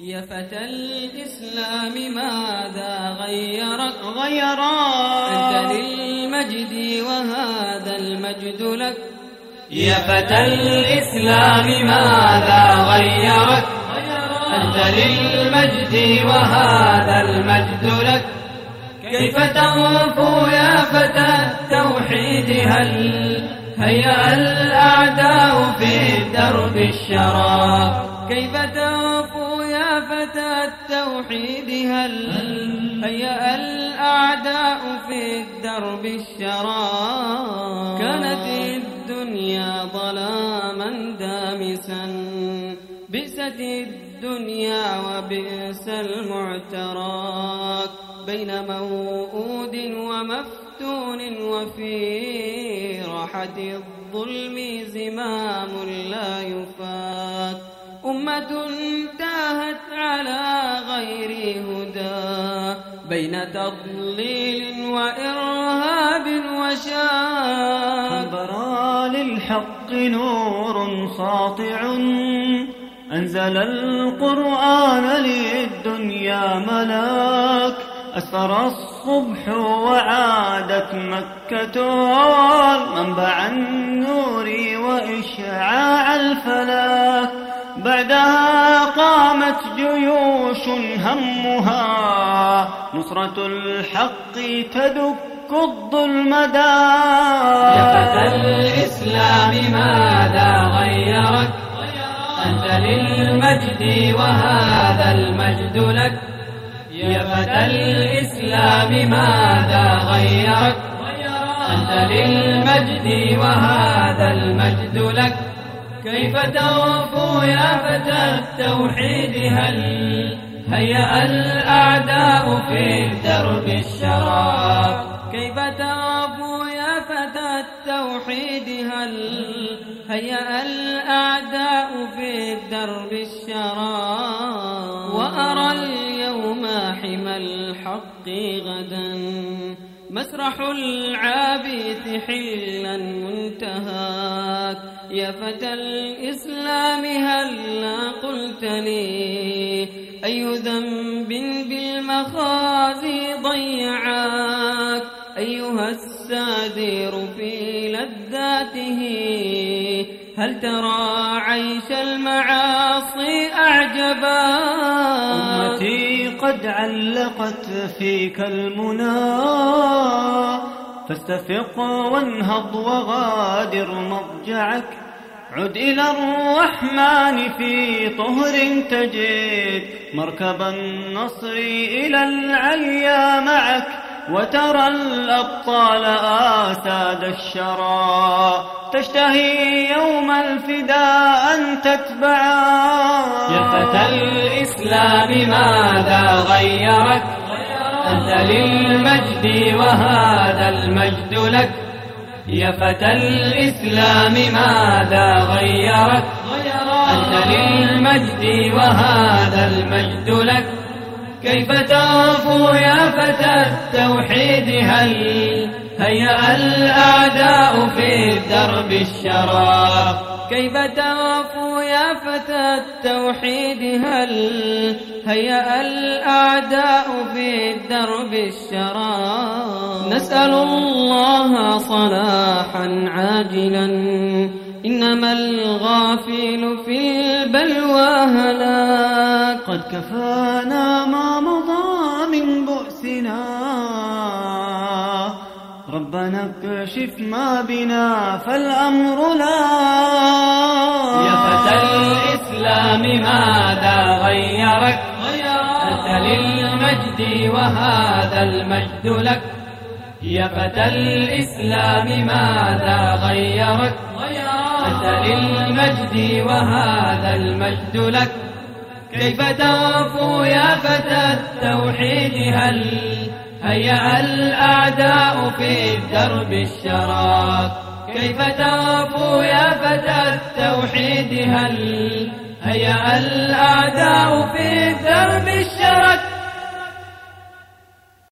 يا فتى الإسلام ماذا غيرك غيرك أنت للمجد وهذا المجد لك. يا فتى الإسلام ماذا غيرك أنت للمجد وهذا المجد لك. كيف تغفو يا فتى التوحيد؟ هل هيأ الأعداء في درب الشراب كيف تغفو فتى التوحيد هل هيأ الأعداء في الدرب الشراب كانت الدنيا ظلاما دامسا. بئست الدنيا وبئس المعتراك بين موؤود ومفتون وفي راحة الظلم زمام لا يفات. أمة تاهت على غير هدى بين تضليل وإرهاب وشاك برا للحق نور ساطع أنزل القرآن للدنيا ملاك. أسفر الصبح وعادت مكة منبع النور وإشعاع الفلاك. قامت جيوش همها. نصرة الحق تدك الظلم يا فتى الإسلام ماذا غيرك؟ أنت للمجد وهذا المجد لك. يا فتى الإسلام ماذا غيرك؟ أنت للمجد وهذا المجد لك. كيف تغفو يا فتى التوحيد؟ هل هيأ الأعداء في درب الشراب؟ كيف تغفو يا فتى التوحيد؟ هل هيأ الأعداء في درب الشراب؟ وأرى اليوم حمى الحق غدا. مسرح العابث حلا منتهاك يا فتى الإسلام هلا قلت لي أي ذنب بالمخازي هل ترى عيش المعاصي أعجبا؟ أمتي قد علقت فيك المنى. فاستفق وانهض وغادر مضجعك عد إلى الرحمن في طهر تجد مركب النصر إلى العليا معك. وترى الأبطال آساد الشرى. تشتهي يوم الفداء أن تتبعا. يا فتى الإسلام ماذا غيرك أنت للمجد وهذا المجد لك. يا فتى الإسلام ماذا غيرك أنت للمجد وهذا المجد لك. كيف تغفو يا فتى التوحيد؟ هل هيأ الأعداء في درب الشراب؟ كيف تغفو يا فتى التوحيد؟ هل هيأ الأعداء في درب الشراب؟ نسأل الله صلاحا عاجلا إنما الغافل في البلوى هلاك قد كفانا ما مضى من بؤسنا. ربنا اكشف ما بنا فالأمر لا. يا فتى الإسلام ماذا غيرك؟ أنت للمجد وهذا المجد لك. يا فتى الإسلام ماذا غيرك؟ أنت للمجد وهذا المجد لك. كيف تغفو يا فتى التوحيد؟ هل هيأ الأعداء في درب الشراك كيف تغفو يا فتى التوحيد؟ هل هيأ الأعداء في درب الشرك